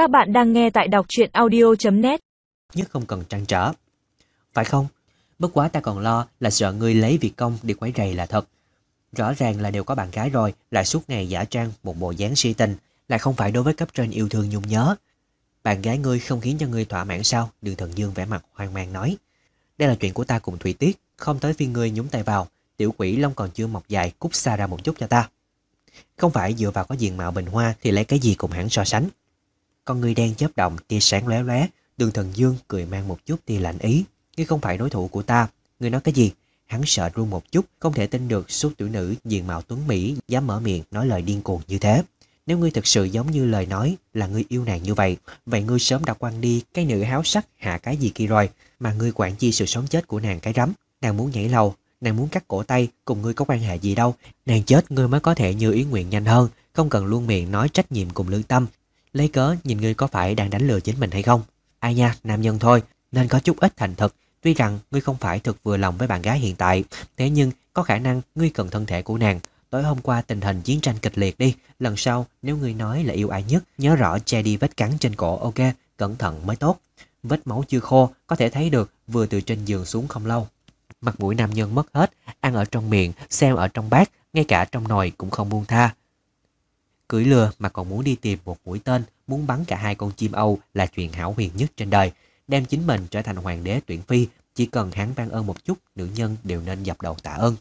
Các bạn đang nghe tại đọc truyện audio.net Nhất không cần trăn trở. Phải không? Bất quá ta còn lo là sợ ngươi lấy việc công đi quấy rầy là thật. Rõ ràng là đều có bạn gái rồi, Lại suốt ngày giả trang một bộ dáng si tình, Lại không phải đối với cấp trên yêu thương nhung nhớ. Bạn gái ngươi không khiến cho ngươi thỏa mãn sao? Đường thần dương vẻ mặt hoang mang nói. Đây là chuyện của ta cùng Thủy Tiết, Không tới phiên ngươi nhúng tay vào. Tiểu quỷ lông còn chưa mọc dài, Cút xa ra một chút cho ta. Không phải dựa vào có diện mạo bình hoa Thì lấy cái gì cùng hắn so sánh. Con người đen chớp động tia sáng lóe lóe Đường thần dương cười mang một chút tia lạnh ý Ngươi không phải đối thủ của ta Ngươi nói cái gì Hắn sợ run một chút, không thể tin được số tiểu nữ diện mạo tuấn Mỹ dám mở miệng nói lời điên cuồng như thế. Nếu ngươi thực sự giống như lời nói là ngươi yêu nàng như vậy, vậy ngươi sớm đã quăng đi cái nữ háo sắc hạ cái gì kia rồi, mà ngươi quản chi sự sống chết của nàng cái rắm. Nàng muốn nhảy lầu, nàng muốn cắt cổ tay, cùng ngươi có quan hệ gì đâu. Nàng chết ngươi mới có thể như ý nguyện nhanh hơn, không cần luôn miệng nói trách nhiệm cùng lương tâm. Lấy cớ nhìn ngươi có phải đang đánh lừa chính mình hay không? Ai nha, nam nhân thôi, nên có chút ít thành thực, Tuy rằng ngươi không phải thực vừa lòng với bạn gái hiện tại, thế nhưng có khả năng ngươi cần thân thể của nàng. Tối hôm qua tình hình chiến tranh kịch liệt đi, lần sau nếu ngươi nói là yêu ai nhất, nhớ rõ che đi vết cắn trên cổ ok, cẩn thận mới tốt. Vết máu chưa khô, có thể thấy được vừa từ trên giường xuống không lâu. Mặt mũi nam nhân mất hết, ăn ở trong miệng, xem ở trong bát, ngay cả trong nồi cũng không buông tha. Cưỡi lừa mà còn muốn đi tìm một mũi tên, muốn bắn cả hai con chim Âu là chuyện hảo huyền nhất trên đời đem chính mình trở thành hoàng đế tuyển phi, chỉ cần hắn ban ơn một chút, nữ nhân đều nên dập đầu tạ ơn.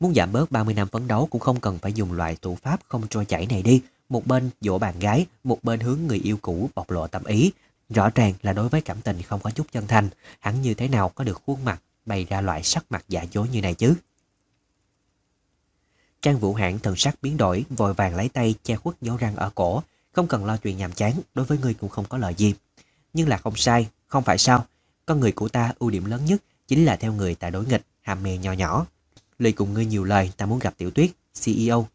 Muốn giảm bớt 30 năm phấn đấu cũng không cần phải dùng loại thủ pháp không trôi chảy này đi. Một bên dỗ bạn gái, một bên hướng người yêu cũ bộc lộ tâm ý. Rõ ràng là đối với cảm tình không có chút chân thành, hắn như thế nào có được khuôn mặt bày ra loại sắc mặt giả dối như này chứ. Trang Vũ Hãn thần sắc biến đổi, vội vàng lấy tay che khuất dấu răng ở cổ. Không cần lo chuyện nhàm chán, đối với ngươi cũng không có lợi gì. Nhưng là không sai, không phải sao? Con người của ta ưu điểm lớn nhất chính là theo người ta đối nghịch, hàm mè nhỏ nhỏ. Lời cùng ngươi nhiều lời, ta muốn gặp Tiểu Tuyết, CEO.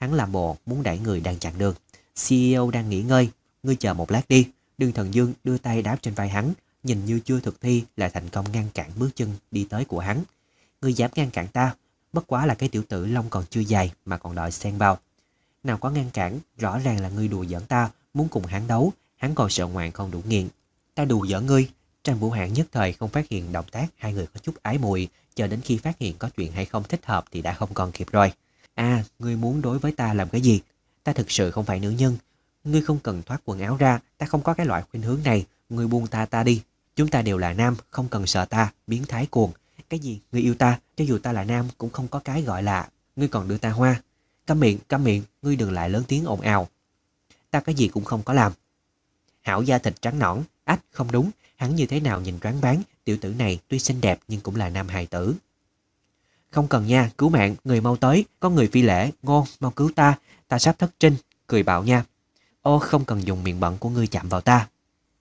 Hắn làm bộ muốn đẩy người đang chặn đường. CEO đang nghỉ ngơi, ngươi chờ một lát đi. Đường thần dương đưa tay đáp trên vai hắn, nhìn như chưa thực thi là thành công ngăn cản bước chân đi tới của hắn. Ngươi dám ngăn cản ta, bất quá là cái tiểu tử lông còn chưa dài mà còn đợi xen vào. Nào có ngăn cản, rõ ràng là ngươi đùa giỡn ta, muốn cùng hắn đấu, hắn còn sợ ngoạn không đủ nghiện, Ta đùa giỡn ngươi. Trang Vũ Hạn nhất thời không phát hiện động tác hai người có chút ái mùi, chờ đến khi phát hiện có chuyện hay không thích hợp thì đã không còn kịp rồi. À, ngươi muốn đối với ta làm cái gì? Ta thực sự không phải nữ nhân. Ngươi không cần thoát quần áo ra, ta không có cái loại khuynh hướng này. Ngươi buông ta ta đi. Chúng ta đều là nam, không cần sợ ta, biến thái cuồng. Cái gì? người yêu ta, cho dù ta là nam cũng không có cái gọi là ngươi còn đưa ta hoa. Câm miệng, câm miệng, ngươi đừng lại lớn tiếng ồn ào. Ta cái gì cũng không có làm. Hảo da thịt trắng nõn, Ách, không đúng, hắn như thế nào nhìn choáng bán, tiểu tử này tuy xinh đẹp nhưng cũng là nam hài tử. Không cần nha, cứu mạng, người mau tới, có người phi lễ, ngô mau cứu ta, ta sắp thất trinh, cười bảo nha. Ô, không cần dùng miệng bẩn của ngươi chạm vào ta.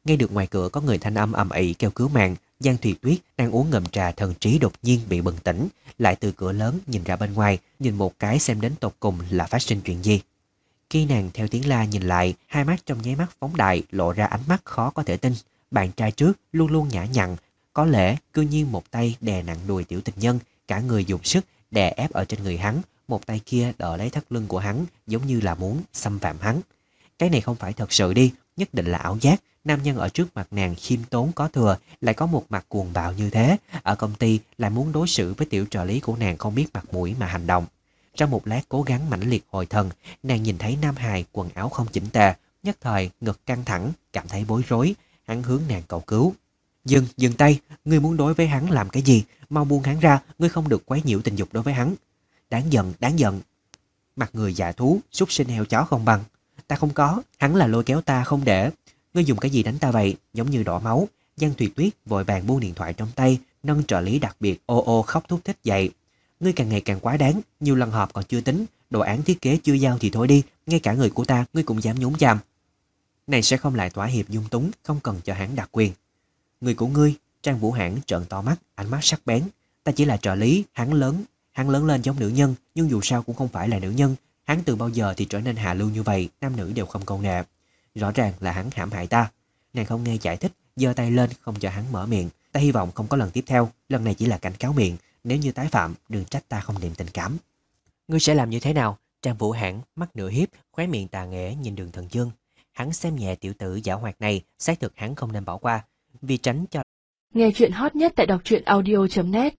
Nghe được ngoài cửa có người thanh âm ầm ĩ kêu cứu mạng, Giang Thùy Tuyết đang uống ngầm trà thần trí đột nhiên bị bừng tỉnh, lại từ cửa lớn nhìn ra bên ngoài, nhìn một cái xem đến tột cùng là phát sinh chuyện gì. Khi nàng theo tiếng la nhìn lại, hai mắt trong nháy mắt phóng đại lộ ra ánh mắt khó có thể tin. Bạn trai trước luôn luôn nhã nhặn, có lẽ cư nhiên một tay đè nặng đùi tiểu tình nhân, cả người dùng sức đè ép ở trên người hắn, một tay kia đỡ lấy thắt lưng của hắn giống như là muốn xâm phạm hắn. Cái này không phải thật sự đi, nhất định là ảo giác. Nam nhân ở trước mặt nàng khiêm tốn có thừa, lại có một mặt cuồng bạo như thế. Ở công ty lại muốn đối xử với tiểu trợ lý của nàng không biết mặt mũi mà hành động. Trong một lát cố gắng mãnh liệt hồi thần, nàng nhìn thấy Nam Hài quần áo không chỉnh tề, nhất thời ngực căng thẳng, cảm thấy bối rối, hắn hướng nàng cầu cứu. Dừng, dừng tay, ngươi muốn đối với hắn làm cái gì? Mau buông hắn ra, ngươi không được quấy nhiễu tình dục đối với hắn. Đáng giận, đáng giận. Mặt người dạ thú, súc sinh heo chó không bằng. Ta không có, hắn là lôi kéo ta không để. Ngươi dùng cái gì đánh ta vậy, giống như đỏ máu. Giang Thùy Tuyết vội vàng buông điện thoại trong tay, nâng trợ lý đặc biệt ô ô khóc thúc thích dậy. Ngươi càng ngày càng quá đáng, nhiều lần họp còn chưa tính, đồ án thiết kế chưa giao thì thôi đi, ngay cả người của ta ngươi cũng dám nhúng chàm. Này sẽ không lại thỏa hiệp dung túng, không cần cho hắn đặc quyền. Người của ngươi, Trang Vũ Hãn trợn to mắt, ánh mắt sắc bén. Ta chỉ là trợ lý, hắn lớn, hắn lớn lên giống nữ nhân, nhưng dù sao cũng không phải là nữ nhân. Hắn từ bao giờ thì trở nên hạ lưu như vậy, nam nữ đều không câu nệ. Rõ ràng là hắn hãm hại ta. Nàng không nghe giải thích, giơ tay lên không cho hắn mở miệng. Ta hy vọng không có lần tiếp theo, lần này chỉ là cảnh cáo miệng, nếu như tái phạm, đừng trách ta không niệm tình cảm. Ngươi sẽ làm như thế nào? Trang Vũ Hãn mắt nửa hiếp, khóe miệng tà nghẽ nhìn đường thần dương. hắn xem nhẹ tiểu tử giả hoạt này, xác thực hắn không nên bỏ qua, vì tránh cho Nghe chuyện hot nhất tại đọc truyện audio.net